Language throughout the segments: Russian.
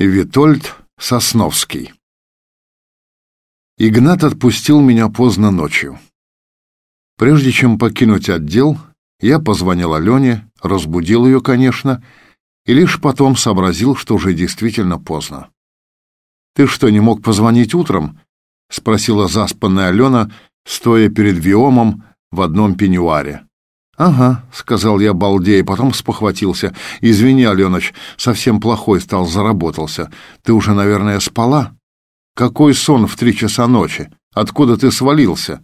Витольд Сосновский Игнат отпустил меня поздно ночью. Прежде чем покинуть отдел, я позвонил Алене, разбудил ее, конечно, и лишь потом сообразил, что уже действительно поздно. «Ты что, не мог позвонить утром?» — спросила заспанная Алена, стоя перед Виомом в одном пеньюаре. «Ага», — сказал я балдея, потом спохватился. «Извини, Аленыч, совсем плохой стал, заработался. Ты уже, наверное, спала?» «Какой сон в три часа ночи? Откуда ты свалился?»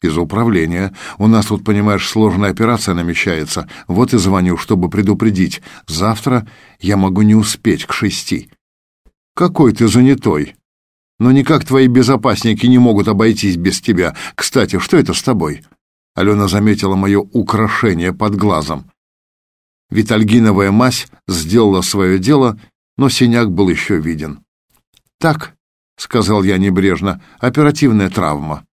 «Из управления. У нас тут, понимаешь, сложная операция намечается. Вот и звоню, чтобы предупредить. Завтра я могу не успеть к шести». «Какой ты занятой!» «Но никак твои безопасники не могут обойтись без тебя. Кстати, что это с тобой?» Алена заметила мое украшение под глазом. Витальгиновая мазь сделала свое дело, но синяк был еще виден. «Так», — сказал я небрежно, — «оперативная травма».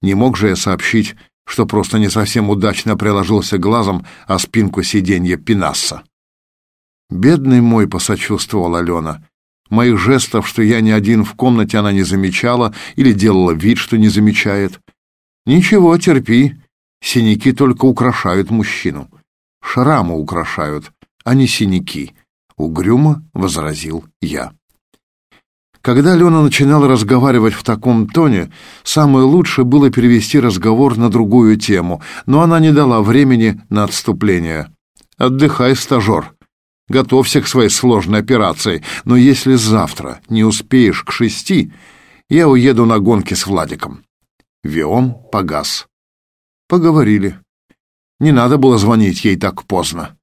Не мог же я сообщить, что просто не совсем удачно приложился глазом о спинку сиденья Пинасса. «Бедный мой», — посочувствовал Алена. Моих жестов, что я не один в комнате, она не замечала или делала вид, что не замечает. Ничего, терпи. Синяки только украшают мужчину. Шрамы украшают, а не синяки, угрюмо возразил я. Когда Лена начинала разговаривать в таком тоне, самое лучшее было перевести разговор на другую тему, но она не дала времени на отступление. «Отдыхай, стажер. Готовься к своей сложной операции, но если завтра не успеешь к шести, я уеду на гонки с Владиком». Виом погас. Поговорили. Не надо было звонить ей так поздно.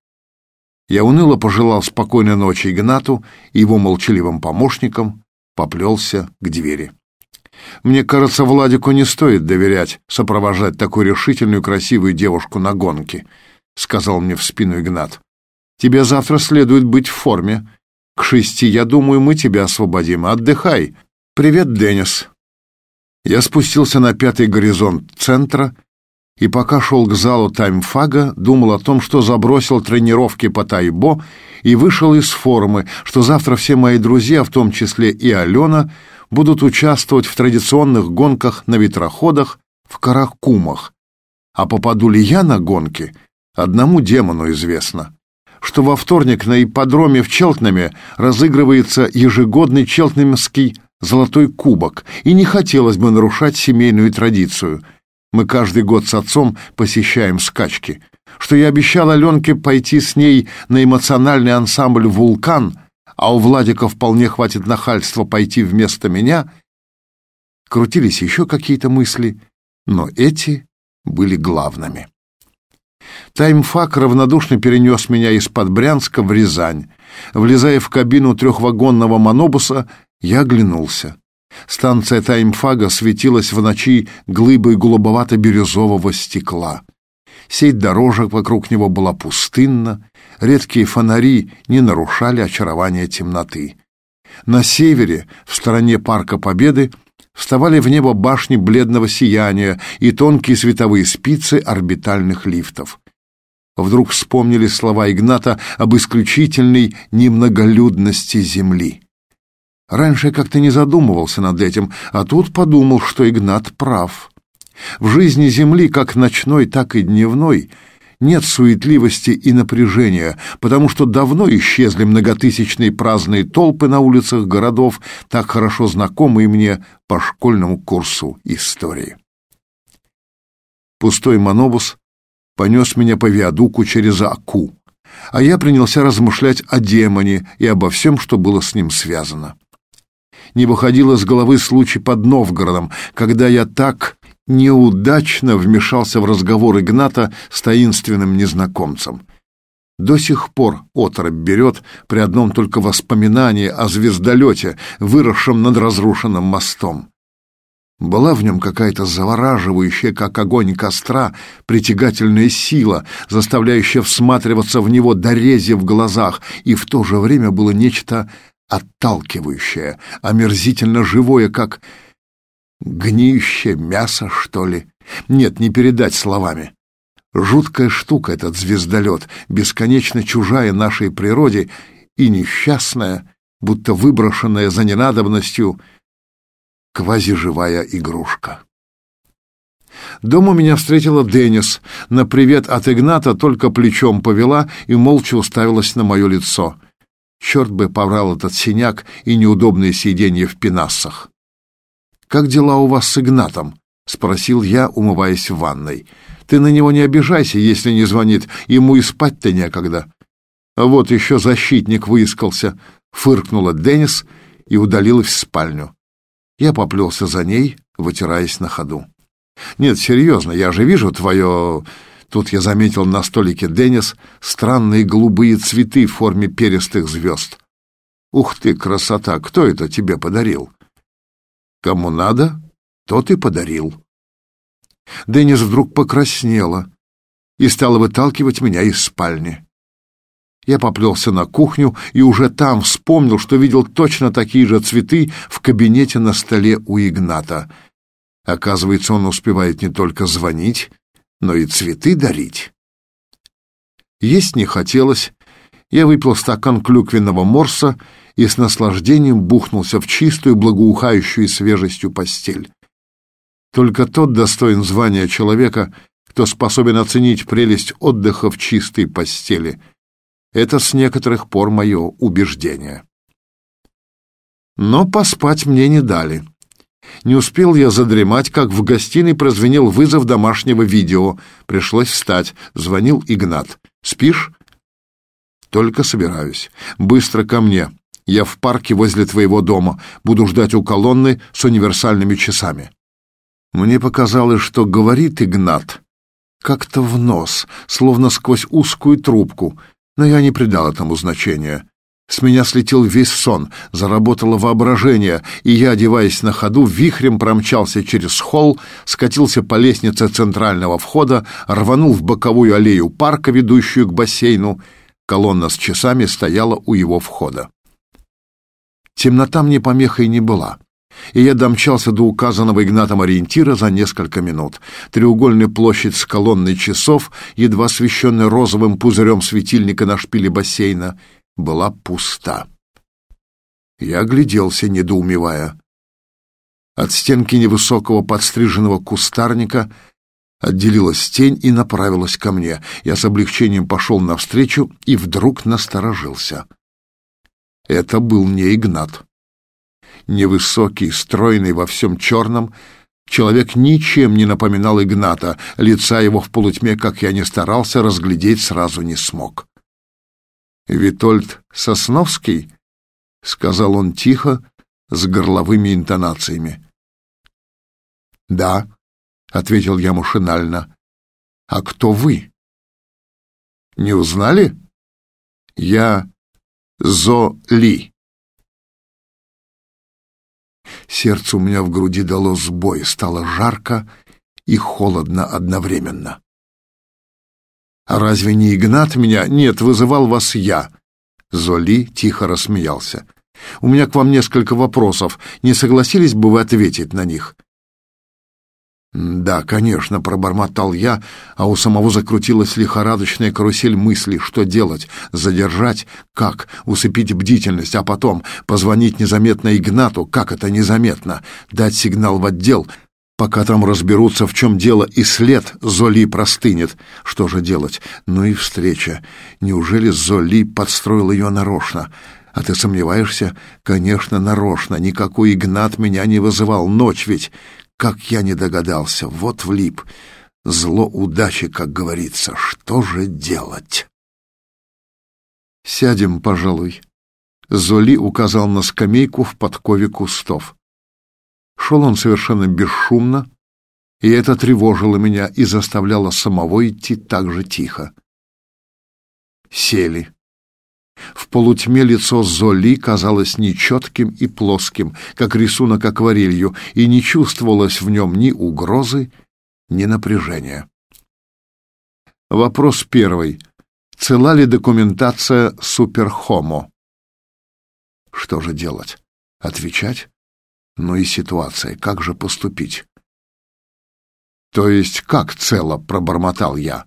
Я уныло пожелал спокойной ночи Игнату и его молчаливым помощникам, поплелся к двери. Мне кажется, Владику не стоит доверять сопровождать такую решительную красивую девушку на гонке, сказал мне в спину Игнат. Тебе завтра следует быть в форме. К шести, я думаю, мы тебя освободим. Отдыхай. Привет, Денис. Я спустился на пятый горизонт центра и пока шел к залу таймфага, думал о том, что забросил тренировки по тайбо и вышел из формы, что завтра все мои друзья, в том числе и Алена, будут участвовать в традиционных гонках на ветроходах в Каракумах. А попаду ли я на гонки, одному демону известно. Что во вторник на ипподроме в Челтнаме разыгрывается ежегодный челтнамский золотой кубок, и не хотелось бы нарушать семейную традицию. Мы каждый год с отцом посещаем скачки. Что я обещал Аленке пойти с ней на эмоциональный ансамбль «Вулкан», а у Владика вполне хватит нахальства пойти вместо меня. Крутились еще какие-то мысли, но эти были главными. Таймфак равнодушно перенес меня из-под Брянска в Рязань. Влезая в кабину трехвагонного монобуса, я оглянулся. Станция таймфага светилась в ночи глыбой голубовато-бирюзового стекла. Сеть дорожек вокруг него была пустынна, редкие фонари не нарушали очарования темноты. На севере, в стороне Парка Победы, вставали в небо башни бледного сияния и тонкие световые спицы орбитальных лифтов. Вдруг вспомнили слова Игната об исключительной немноголюдности Земли. Раньше я как-то не задумывался над этим, а тут подумал, что Игнат прав. В жизни Земли, как ночной, так и дневной, нет суетливости и напряжения, потому что давно исчезли многотысячные праздные толпы на улицах городов, так хорошо знакомые мне по школьному курсу истории. Пустой монобус понес меня по виадуку через Аку, а я принялся размышлять о демоне и обо всем, что было с ним связано не выходил из головы случай под Новгородом, когда я так неудачно вмешался в разговор Игната с таинственным незнакомцем. До сих пор отрыбь берет при одном только воспоминании о звездолете, выросшем над разрушенным мостом. Была в нем какая-то завораживающая, как огонь костра, притягательная сила, заставляющая всматриваться в него до рези в глазах, и в то же время было нечто отталкивающее, омерзительно живое, как гниющее мясо, что ли. Нет, не передать словами. Жуткая штука этот звездолет, бесконечно чужая нашей природе и несчастная, будто выброшенная за ненадобностью квазиживая игрушка. Дома меня встретила Денис. На привет от Игната только плечом повела и молча уставилась на мое лицо. Черт бы побрал этот синяк и неудобные сиденья в пенассах. «Как дела у вас с Игнатом?» — спросил я, умываясь в ванной. «Ты на него не обижайся, если не звонит, ему и спать-то некогда». «Вот еще защитник выискался», — фыркнула Денис и удалилась в спальню. Я поплелся за ней, вытираясь на ходу. «Нет, серьезно, я же вижу твое...» Тут я заметил на столике Деннис странные голубые цветы в форме перистых звезд. «Ух ты, красота! Кто это тебе подарил?» «Кому надо, тот и подарил». Деннис вдруг покраснела и стала выталкивать меня из спальни. Я поплелся на кухню и уже там вспомнил, что видел точно такие же цветы в кабинете на столе у Игната. Оказывается, он успевает не только звонить, но и цветы дарить. Есть не хотелось. Я выпил стакан клюквенного морса и с наслаждением бухнулся в чистую, благоухающую свежестью постель. Только тот достоин звания человека, кто способен оценить прелесть отдыха в чистой постели — это с некоторых пор мое убеждение. Но поспать мне не дали. Не успел я задремать, как в гостиной прозвенел вызов домашнего видео. Пришлось встать. Звонил Игнат. «Спишь?» «Только собираюсь. Быстро ко мне. Я в парке возле твоего дома. Буду ждать у колонны с универсальными часами». Мне показалось, что говорит Игнат как-то в нос, словно сквозь узкую трубку, но я не придал этому значения. С меня слетел весь сон, заработало воображение, и я, одеваясь на ходу, вихрем промчался через холл, скатился по лестнице центрального входа, рванул в боковую аллею парка, ведущую к бассейну. Колонна с часами стояла у его входа. Темнота мне помехой не была и я домчался до указанного Игнатом ориентира за несколько минут. Треугольная площадь с колонной часов, едва освещенная розовым пузырем светильника на шпиле бассейна, была пуста. Я огляделся, недоумевая. От стенки невысокого подстриженного кустарника отделилась тень и направилась ко мне. Я с облегчением пошел навстречу и вдруг насторожился. Это был не Игнат невысокий, стройный во всем черном, человек ничем не напоминал Игната, лица его в полутьме, как я не старался, разглядеть сразу не смог. «Витольд Сосновский?» — сказал он тихо, с горловыми интонациями. «Да», — ответил я машинально. «А кто вы?» «Не узнали?» «Я Зо Ли». Сердце у меня в груди дало сбой, стало жарко и холодно одновременно. «А разве не Игнат меня? Нет, вызывал вас я!» Золи тихо рассмеялся. «У меня к вам несколько вопросов. Не согласились бы вы ответить на них?» «Да, конечно», — пробормотал я, а у самого закрутилась лихорадочная карусель мыслей. Что делать? Задержать? Как? Усыпить бдительность, а потом позвонить незаметно Игнату? Как это незаметно? Дать сигнал в отдел? Пока там разберутся, в чем дело, и след Золи простынет. Что же делать? Ну и встреча. Неужели Золи подстроил ее нарочно? А ты сомневаешься? Конечно, нарочно. Никакой Игнат меня не вызывал. Ночь ведь. Как я не догадался, вот влип. Зло удачи, как говорится. Что же делать? Сядем, пожалуй. Золи указал на скамейку в подкове кустов. Шел он совершенно бесшумно, и это тревожило меня и заставляло самого идти так же тихо. Сели. В полутьме лицо Золи казалось нечетким и плоским, как рисунок акварелью, и не чувствовалось в нем ни угрозы, ни напряжения. Вопрос первый. Цела ли документация Суперхомо? Что же делать? Отвечать? Ну и ситуация, как же поступить? То есть как цело, пробормотал я.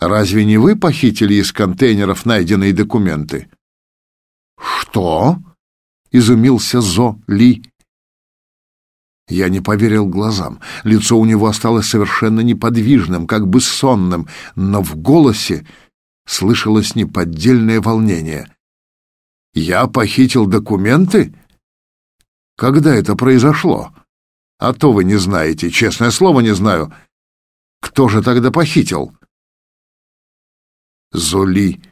Разве не вы похитили из контейнеров найденные документы? Что? изумился Зо Ли. Я не поверил глазам. Лицо у него осталось совершенно неподвижным, как бы сонным, но в голосе слышалось неподдельное волнение. «Я похитил документы? Когда это произошло? А то вы не знаете, честное слово, не знаю. Кто же тогда похитил?» Золи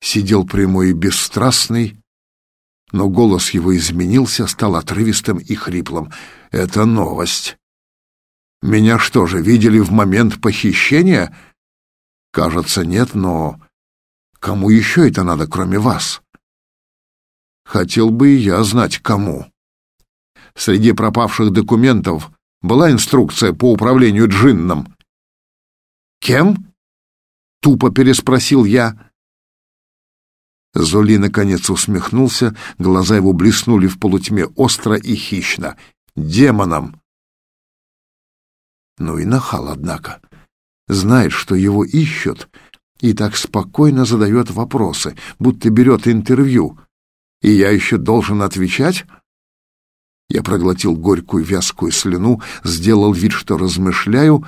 сидел прямой и бесстрастный, но голос его изменился, стал отрывистым и хриплым. «Это новость. Меня что же, видели в момент похищения?» «Кажется, нет, но кому еще это надо, кроме вас?» «Хотел бы и я знать, кому». Среди пропавших документов была инструкция по управлению джинном. «Кем?» — тупо переспросил я. Золи наконец усмехнулся, глаза его блеснули в полутьме остро и хищно. «Демоном!» Ну и нахал, однако. Знает, что его ищут, и так спокойно задает вопросы, будто берет интервью. И я еще должен отвечать? Я проглотил горькую вязкую слюну, сделал вид, что размышляю,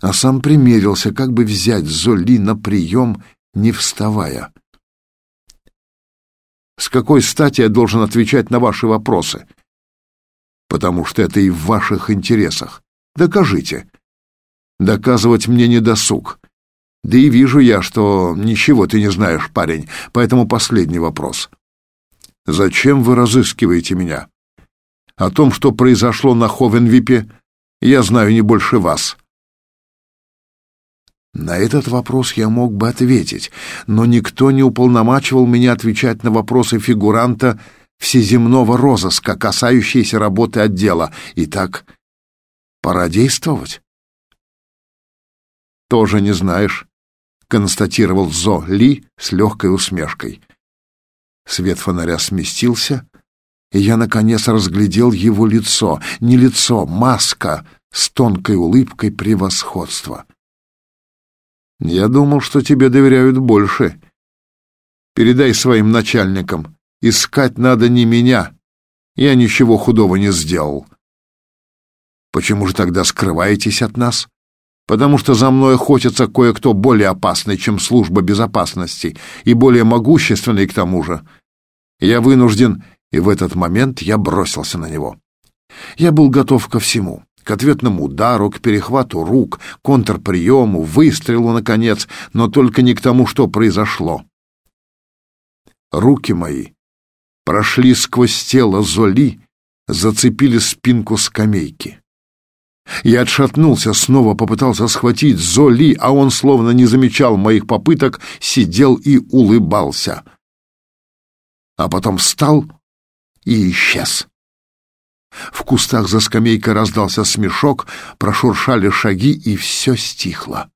а сам примерился, как бы взять Золи на прием, не вставая. С какой стати я должен отвечать на ваши вопросы? Потому что это и в ваших интересах. Докажите. Доказывать мне не досуг. Да и вижу я, что ничего ты не знаешь, парень, поэтому последний вопрос. Зачем вы разыскиваете меня? О том, что произошло на Ховенвипе, я знаю не больше вас. На этот вопрос я мог бы ответить, но никто не уполномачивал меня отвечать на вопросы фигуранта всеземного розыска, касающиеся работы отдела. Итак, пора действовать. Тоже не знаешь, констатировал Зо Ли с легкой усмешкой. Свет фонаря сместился, и я наконец разглядел его лицо, не лицо, маска с тонкой улыбкой превосходства. Я думал, что тебе доверяют больше. Передай своим начальникам, искать надо не меня. Я ничего худого не сделал. Почему же тогда скрываетесь от нас? Потому что за мной охотится кое-кто более опасный, чем служба безопасности, и более могущественный к тому же. Я вынужден, и в этот момент я бросился на него. Я был готов ко всему к ответному удару, к перехвату рук, контрприему, выстрелу, наконец, но только не к тому, что произошло. Руки мои прошли сквозь тело Золи, зацепили спинку скамейки. Я отшатнулся, снова попытался схватить Золи, а он, словно не замечал моих попыток, сидел и улыбался. А потом встал и исчез. В кустах за скамейкой раздался смешок, прошуршали шаги, и все стихло.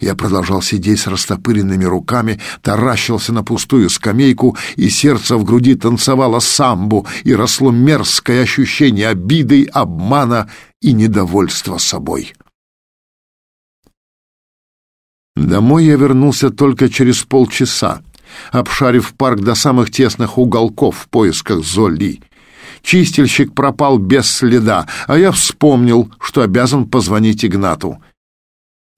Я продолжал сидеть с растопыренными руками, таращился на пустую скамейку, и сердце в груди танцевало самбу, и росло мерзкое ощущение обиды, обмана и недовольства собой. Домой я вернулся только через полчаса, обшарив парк до самых тесных уголков в поисках Золи. Чистильщик пропал без следа, а я вспомнил, что обязан позвонить Игнату.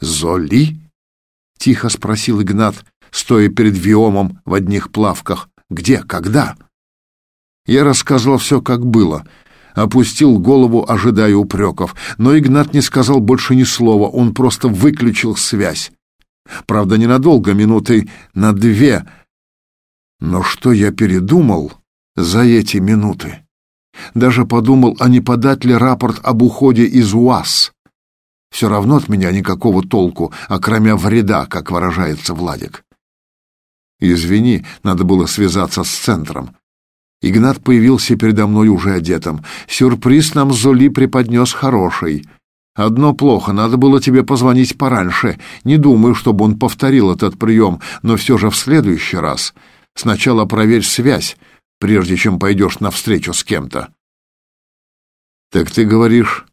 «Золи?» — тихо спросил Игнат, стоя перед Виомом в одних плавках. «Где? Когда?» Я рассказал все, как было. Опустил голову, ожидая упреков. Но Игнат не сказал больше ни слова, он просто выключил связь. Правда, ненадолго, минуты на две. Но что я передумал за эти минуты? Даже подумал, а не подать ли рапорт об уходе из УАЗ. Все равно от меня никакого толку, кроме вреда, как выражается Владик. Извини, надо было связаться с центром. Игнат появился передо мной уже одетым. Сюрприз нам Золи преподнес хороший. Одно плохо, надо было тебе позвонить пораньше. Не думаю, чтобы он повторил этот прием, но все же в следующий раз. Сначала проверь связь, прежде чем пойдешь навстречу с кем-то. Так ты говоришь,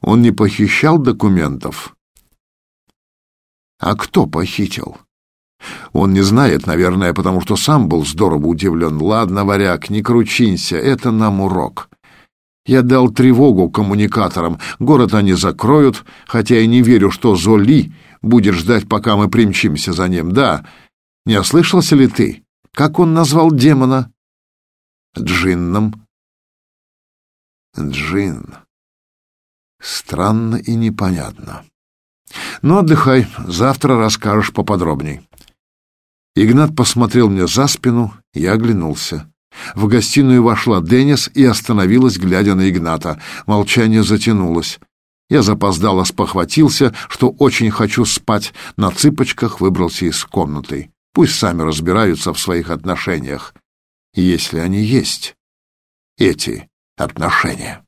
он не похищал документов? А кто похитил? Он не знает, наверное, потому что сам был здорово удивлен. Ладно, варяг, не кручинься, это нам урок. Я дал тревогу коммуникаторам. Город они закроют, хотя я не верю, что Золи будет ждать, пока мы примчимся за ним. Да, не ослышался ли ты? Как он назвал демона? Джинном. Джин. Странно и непонятно. Ну, отдыхай, завтра расскажешь поподробней. Игнат посмотрел мне за спину, я оглянулся. В гостиную вошла Денис и остановилась, глядя на Игната. Молчание затянулось. Я запоздало спохватился, что очень хочу спать, на цыпочках выбрался из комнаты. Пусть сами разбираются в своих отношениях, если они есть, эти отношения.